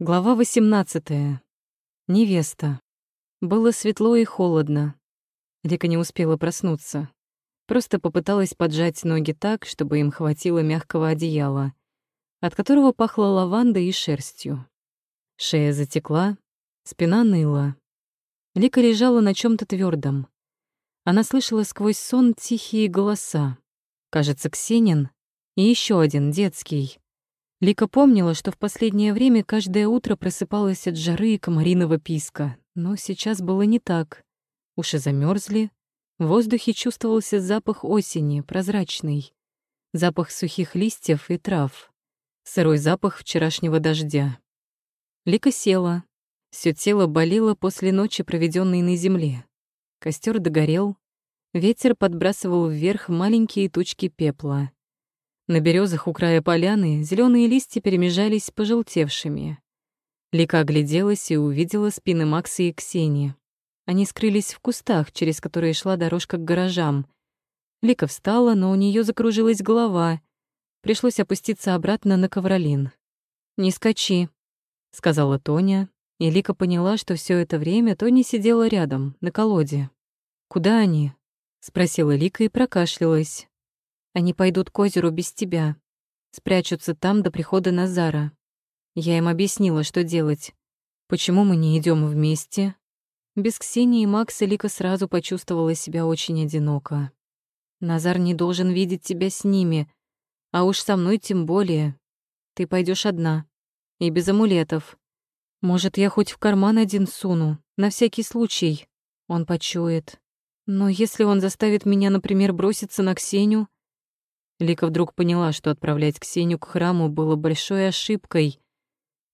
Глава 18. Невеста. Было светло и холодно. Лика не успела проснуться. Просто попыталась поджать ноги так, чтобы им хватило мягкого одеяла, от которого пахло лавандой и шерстью. Шея затекла, спина ныла. Лика лежала на чем то твердом. Она слышала сквозь сон тихие голоса. Кажется, Ксенин и еще один, детский. Лика помнила, что в последнее время каждое утро просыпалась от жары и комариного писка, но сейчас было не так. Уши замерзли, в воздухе чувствовался запах осени, прозрачный, запах сухих листьев и трав, сырой запах вчерашнего дождя. Лика села. Всё тело болело после ночи, проведенной на земле. Костер догорел, ветер подбрасывал вверх маленькие тучки пепла. На березах у края поляны зеленые листья перемежались с пожелтевшими. Лика огляделась и увидела спины Макса и Ксении. Они скрылись в кустах, через которые шла дорожка к гаражам. Лика встала, но у нее закружилась голова. Пришлось опуститься обратно на ковролин. «Не скачи», — сказала Тоня, и Лика поняла, что все это время Тоня сидела рядом, на колоде. «Куда они?» — спросила Лика и прокашлялась. Они пойдут к озеру без тебя. Спрячутся там до прихода Назара. Я им объяснила, что делать. Почему мы не идем вместе? Без Ксении и Макса Лика сразу почувствовала себя очень одиноко. Назар не должен видеть тебя с ними, а уж со мной тем более. Ты пойдешь одна. И без амулетов. Может, я хоть в карман один суну, на всякий случай. Он почует. Но если он заставит меня, например, броситься на Ксению, Лика вдруг поняла, что отправлять Ксению к храму было большой ошибкой.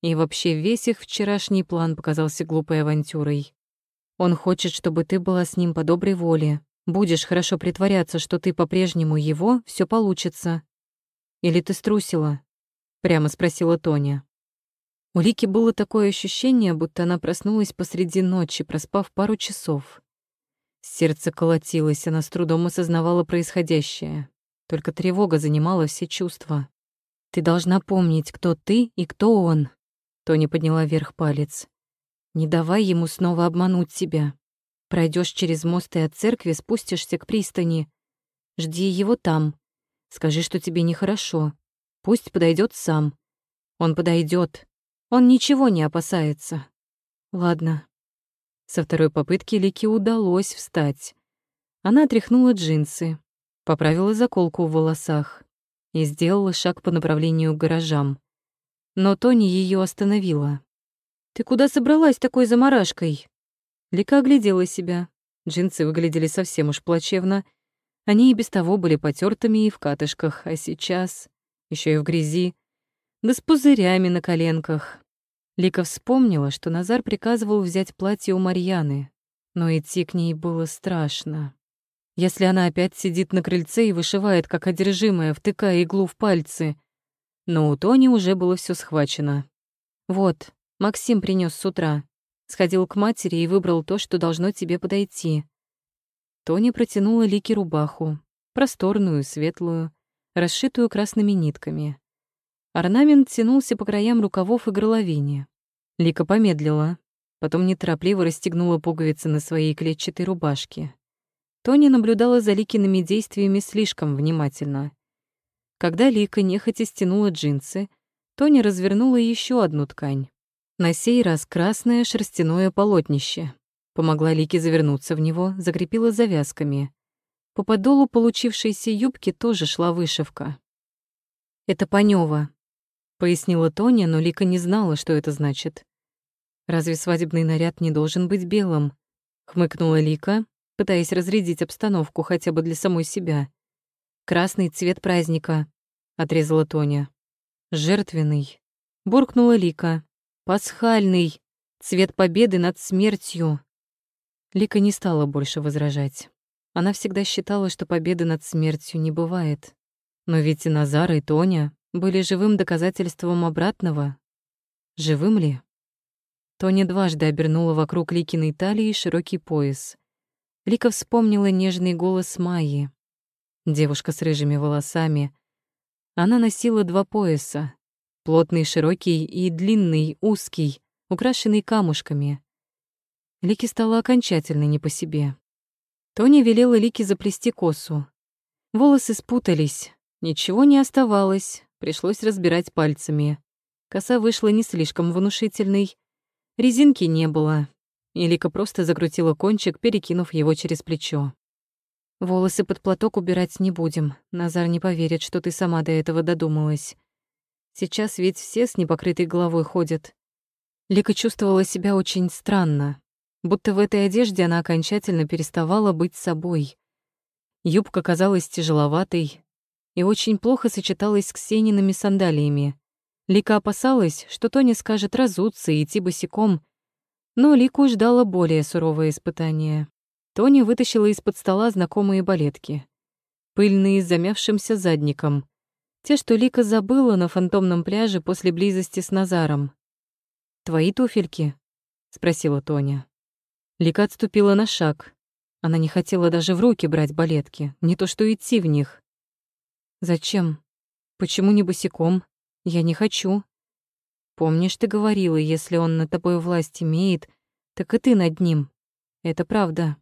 И вообще весь их вчерашний план показался глупой авантюрой. Он хочет, чтобы ты была с ним по доброй воле. Будешь хорошо притворяться, что ты по-прежнему его, все получится. Или ты струсила? Прямо спросила Тоня. У Лики было такое ощущение, будто она проснулась посреди ночи, проспав пару часов. Сердце колотилось, она с трудом осознавала происходящее. Только тревога занимала все чувства. «Ты должна помнить, кто ты и кто он», — Тони подняла вверх палец. «Не давай ему снова обмануть тебя. Пройдешь через мост и от церкви спустишься к пристани. Жди его там. Скажи, что тебе нехорошо. Пусть подойдет сам. Он подойдет. Он ничего не опасается. Ладно». Со второй попытки Лике удалось встать. Она отряхнула джинсы, поправила заколку в волосах и сделала шаг по направлению к гаражам. Но Тони ее остановила. «Ты куда собралась такой заморашкой?» Лика оглядела себя. Джинсы выглядели совсем уж плачевно. Они и без того были потертыми и в катышках, а сейчас еще и в грязи, да с пузырями на коленках. Лика вспомнила, что Назар приказывал взять платье у Марьяны, но идти к ней было страшно. Если она опять сидит на крыльце и вышивает, как одержимая, втыкая иглу в пальцы. Но у Тони уже было все схвачено. Вот, Максим принес с утра. Сходил к матери и выбрал то, что должно тебе подойти. Тони протянула Лике рубаху, просторную, светлую, расшитую красными нитками. Орнамент тянулся по краям рукавов и горловине. Лика помедлила, потом неторопливо расстегнула пуговицы на своей клетчатой рубашке. Тони наблюдала за Ликиными действиями слишком внимательно. Когда Лика нехотя стянула джинсы, Тони развернула еще одну ткань. На сей раз красное шерстяное полотнище. Помогла Лике завернуться в него, закрепила завязками. По подолу получившейся юбки тоже шла вышивка. «Это Панёва», — пояснила Тоня, но Лика не знала, что это значит. «Разве свадебный наряд не должен быть белым?» — хмыкнула Лика, пытаясь разрядить обстановку хотя бы для самой себя. «Красный цвет праздника», — отрезала Тоня. «Жертвенный», — буркнула Лика. «Пасхальный, цвет победы над смертью». Лика не стала больше возражать. Она всегда считала, что победы над смертью не бывает. Но ведь и Назар, и Тоня были живым доказательством обратного. Живым ли? Тоня дважды обернула вокруг Ликиной талии широкий пояс. Лика вспомнила нежный голос Майи. Девушка с рыжими волосами. Она носила два пояса. Плотный, широкий и длинный, узкий, украшенный камушками. Лике стало окончательно не по себе. Тоня велела Лике заплести косу. Волосы спутались, ничего не оставалось, пришлось разбирать пальцами. Коса вышла не слишком внушительной, резинки не было, и Лика просто закрутила кончик, перекинув его через плечо. «Волосы под платок убирать не будем. Назар не поверит, что ты сама до этого додумалась. Сейчас ведь все с непокрытой головой ходят». Лика чувствовала себя очень странно, будто в этой одежде она окончательно переставала быть собой. Юбка казалась тяжеловатой и очень плохо сочеталась с Ксениными сандалиями. Лика опасалась, что Тоня скажет разуться и идти босиком, но Лику ждало более суровое испытание. Тоня вытащила из-под стола знакомые балетки. Пыльные с замявшимся задником. Те, что Лика забыла на фантомном пляже после близости с Назаром. «Твои туфельки?» — спросила Тоня. Лика отступила на шаг. Она не хотела даже в руки брать балетки, не то что идти в них. «Зачем? Почему не босиком? Я не хочу». «Помнишь, ты говорила, если он над тобой власть имеет, так и ты над ним. Это правда.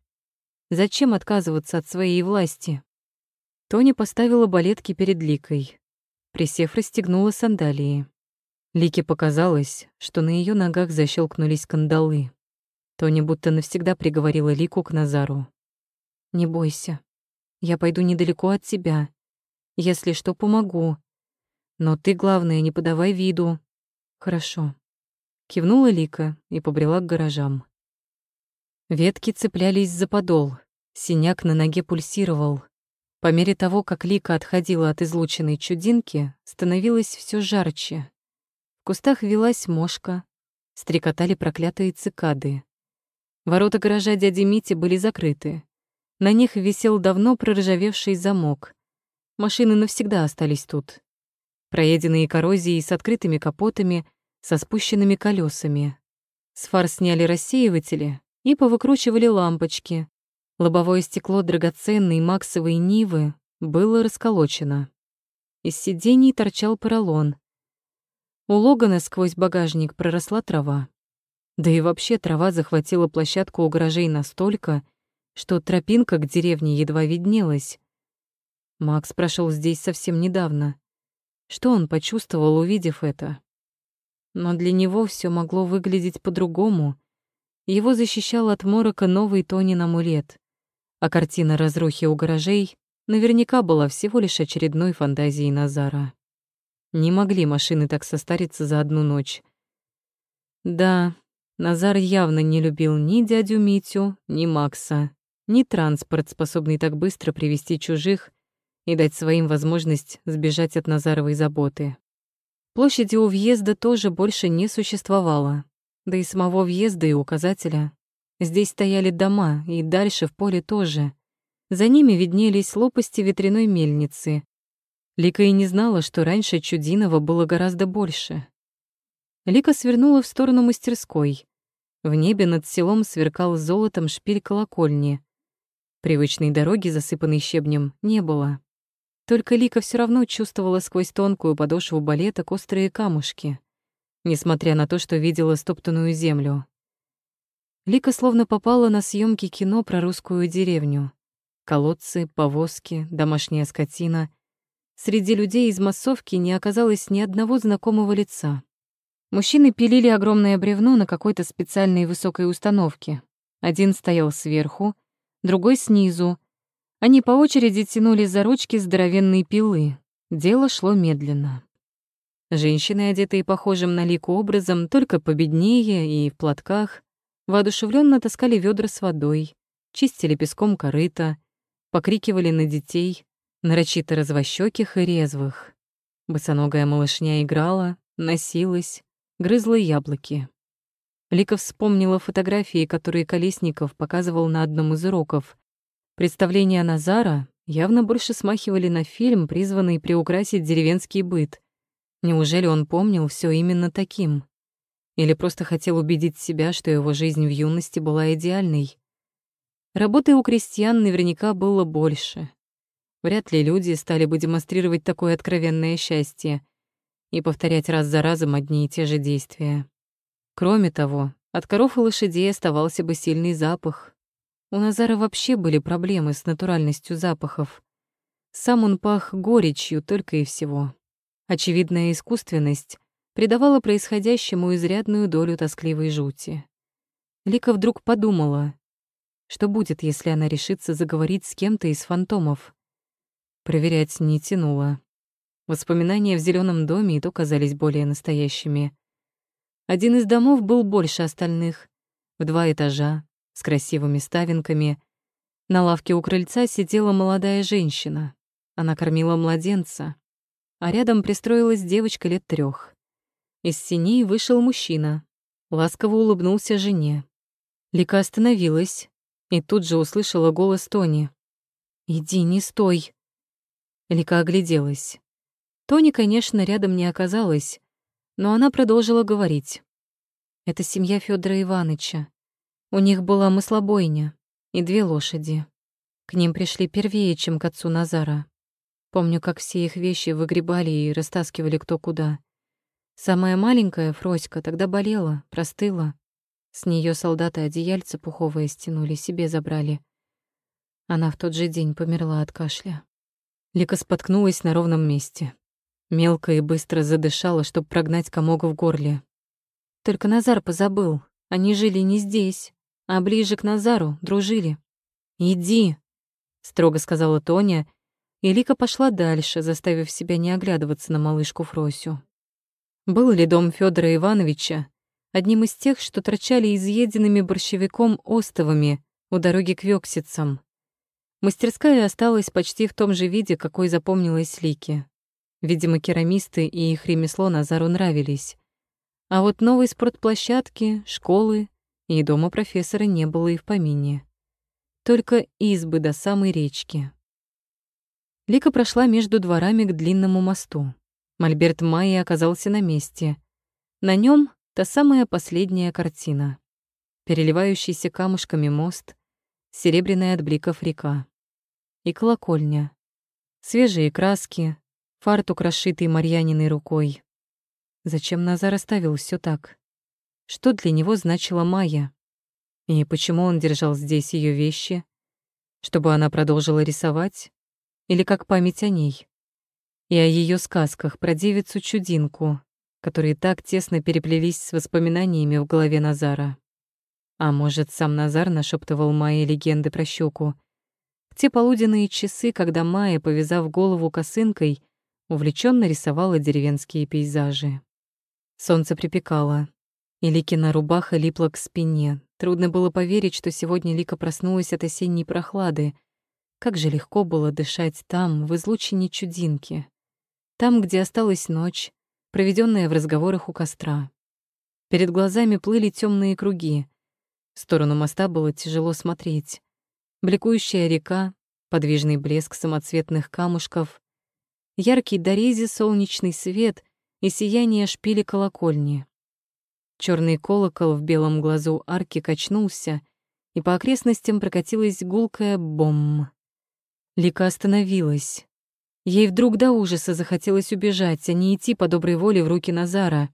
Зачем отказываться от своей власти?» Тони поставила балетки перед Ликой. Присев, расстегнула сандалии. Лике показалось, что на ее ногах защелкнулись кандалы. Тони будто навсегда приговорила Лику к Назару. «Не бойся. Я пойду недалеко от тебя. Если что, помогу. Но ты, главное, не подавай виду. Хорошо». Кивнула Лика и побрела к гаражам. Ветки цеплялись за подол. Синяк на ноге пульсировал. По мере того, как Лика отходила от излученной чудинки, становилось все жарче. В кустах велась мошка, стрекотали проклятые цикады. Ворота гаража дяди Мити были закрыты. На них висел давно проржавевший замок. Машины навсегда остались тут. Проеденные коррозией с открытыми капотами, со спущенными колесами. С фар сняли рассеиватели и повыкручивали лампочки. Лобовое стекло драгоценной максовой Нивы было расколочено. Из сидений торчал поролон. У Логана сквозь багажник проросла трава. Да и вообще трава захватила площадку у гаражей настолько, что тропинка к деревне едва виднелась. Макс прошел здесь совсем недавно. Что он почувствовал, увидев это? Но для него все могло выглядеть по-другому. Его защищал от морока новый Тонин амулет, а картина разрухи у гаражей наверняка была всего лишь очередной фантазией Назара. Не могли машины так состариться за одну ночь. Да, Назар явно не любил ни дядю Митю, ни Макса, ни транспорт, способный так быстро привести чужих и дать своим возможность сбежать от Назаровой заботы. Площади у въезда тоже больше не существовало, да и самого въезда и указателя. Здесь стояли дома, и дальше в поле тоже. За ними виднелись лопасти ветряной мельницы. Лика и не знала, что раньше Чудинова было гораздо больше. Лика свернула в сторону мастерской. В небе над селом сверкал золотом шпиль колокольни. Привычной дороги, засыпанной щебнем, не было. Только Лика все равно чувствовала сквозь тонкую подошву балеток острые камушки, несмотря на то, что видела стоптанную землю. Лика словно попала на съемки кино про русскую деревню. Колодцы, повозки, домашняя скотина. Среди людей из массовки не оказалось ни одного знакомого лица. Мужчины пилили огромное бревно на какой-то специальной высокой установке. Один стоял сверху, другой снизу. Они по очереди тянули за ручки здоровенные пилы. Дело шло медленно. Женщины, одетые похожим на лику образом, только победнее и в платках, воодушевленно таскали ведра с водой, чистили песком корыта, покрикивали на детей, нарочито развощёких и резвых. Босоногая малышня играла, носилась, грызла яблоки. Лика вспомнила фотографии, которые Колесников показывал на одном из уроков. Представления Назара явно больше смахивали на фильм, призванный приукрасить деревенский быт. Неужели он помнил все именно таким? Или просто хотел убедить себя, что его жизнь в юности была идеальной? Работы у крестьян наверняка было больше. Вряд ли люди стали бы демонстрировать такое откровенное счастье. и повторять раз за разом одни и те же действия. Кроме того, от коров и лошадей оставался бы сильный запах. У Назара вообще были проблемы с натуральностью запахов. Сам он пах горечью только и всего. Очевидная искусственность придавала происходящему изрядную долю тоскливой жути. Лика вдруг подумала, что будет, если она решится заговорить с кем-то из фантомов. Проверять не тянуло. Воспоминания в зеленом доме и то казались более настоящими. Один из домов был больше остальных, в два этажа, с красивыми ставинками. На лавке у крыльца сидела молодая женщина. Она кормила младенца, а рядом пристроилась девочка лет трех. Из синей вышел мужчина, ласково улыбнулся жене. Лика остановилась и тут же услышала голос Тони. «Иди, не стой!» Лика огляделась. Тони, конечно, рядом не оказалась, но она продолжила говорить. Это семья Федора Ивановича. У них была маслобойня и две лошади. К ним пришли первее, чем к отцу Назара. Помню, как все их вещи выгребали и растаскивали кто куда. Самая маленькая, Фроська, тогда болела, простыла. С нее солдаты одеяльца пуховое стянули, себе забрали. Она в тот же день померла от кашля. Лика споткнулась на ровном месте. Мелко и быстро задышала, чтобы прогнать комок в горле. Только Назар позабыл. Они жили не здесь, а ближе к Назару, дружили. «Иди», — строго сказала Тоня, и Лика пошла дальше, заставив себя не оглядываться на малышку Фросю. Был ли дом Федора Ивановича одним из тех, что торчали изъеденными борщевиком остовами у дороги к Вёксицам? Мастерская осталась почти в том же виде, какой запомнилась Лике. Видимо, керамисты и их ремесло Назару нравились. А вот новой спортплощадки, школы и дома профессора не было и в помине. Только избы до самой речки. Лика прошла между дворами к длинному мосту. Мольберт Майи оказался на месте. На нем та самая последняя картина. Переливающийся камушками мост, серебряная от бликов река. И колокольня. Свежие краски, фартук, расшитый Марьяниной рукой. Зачем Назар оставил все так? Что для него значила Майя? И почему он держал здесь ее вещи? Чтобы она продолжила рисовать? Или как память о ней? И о ее сказках про девицу-чудинку, которые так тесно переплелись с воспоминаниями в голове Назара. А может, сам Назар нашептывал Майе легенды про щеку? В те полуденные часы, когда Майя, повязав голову косынкой, увлеченно рисовала деревенские пейзажи. Солнце припекало, и Ликина рубаха липла к спине. Трудно было поверить, что сегодня Лика проснулась от осенней прохлады. Как же легко было дышать там, в излучине чудинки. Там, где осталась ночь, проведенная в разговорах у костра. Перед глазами плыли темные круги. В сторону моста было тяжело смотреть. Бликующая река, подвижный блеск самоцветных камушков, яркий дорези солнечный свет и сияние шпили колокольни. Черный колокол в белом глазу арки качнулся, и по окрестностям прокатилась гулкая бомм. Лика остановилась. Ей вдруг до ужаса захотелось убежать, а не идти по доброй воле в руки Назара.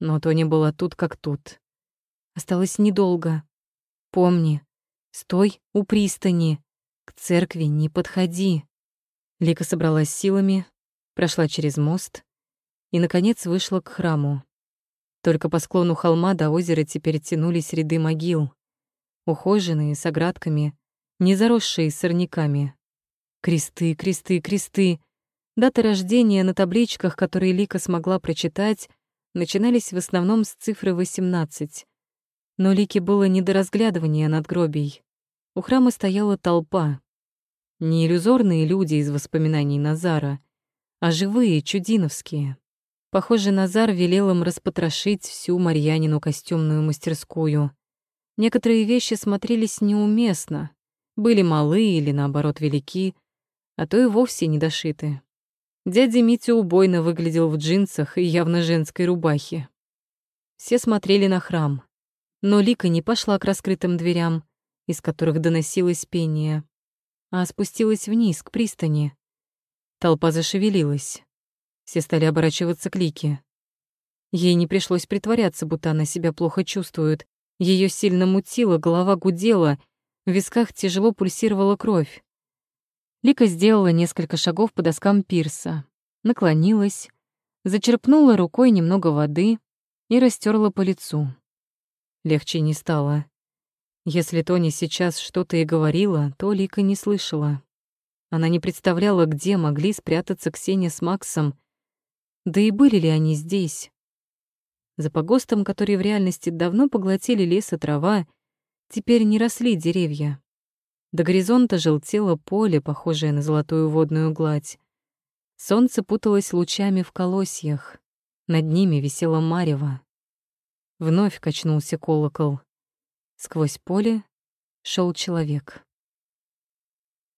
Но Тоня была тут как тут. Осталось недолго. Помни, стой у пристани. К церкви не подходи. Лика собралась силами, прошла через мост и, наконец, вышла к храму. Только по склону холма до озера теперь тянулись ряды могил, ухоженные, с оградками, не заросшие сорняками. Кресты, кресты, кресты. Даты рождения на табличках, которые Лика смогла прочитать, начинались в основном с цифры 18. Но Лике было не до разглядывания надгробий. У храма стояла толпа, не иллюзорные люди из воспоминаний Назара, а живые, чудиновские. Похоже, Назар велел им распотрошить всю Марьянину костюмную мастерскую. Некоторые вещи смотрелись неуместно, были малы или, наоборот, велики, а то и вовсе недошиты. Дядя Митя убойно выглядел в джинсах и явно женской рубахе. Все смотрели на храм, но Лика не пошла к раскрытым дверям, из которых доносилось пение а спустилась вниз, к пристани. Толпа зашевелилась. Все стали оборачиваться к Лике. Ей не пришлось притворяться, будто она себя плохо чувствует. Ее сильно мутило, голова гудела, в висках тяжело пульсировала кровь. Лика сделала несколько шагов по доскам пирса, наклонилась, зачерпнула рукой немного воды и растерла по лицу. Легче не стало. Если Тони сейчас что-то и говорила, то Лика не слышала. Она не представляла, где могли спрятаться Ксения с Максом, да и были ли они здесь. За погостом, который в реальности давно поглотили лес и трава, теперь не росли деревья. До горизонта желтело поле, похожее на золотую водную гладь. Солнце путалось лучами в колосьях. Над ними висело марево. Вновь качнулся колокол. Сквозь поле шел человек.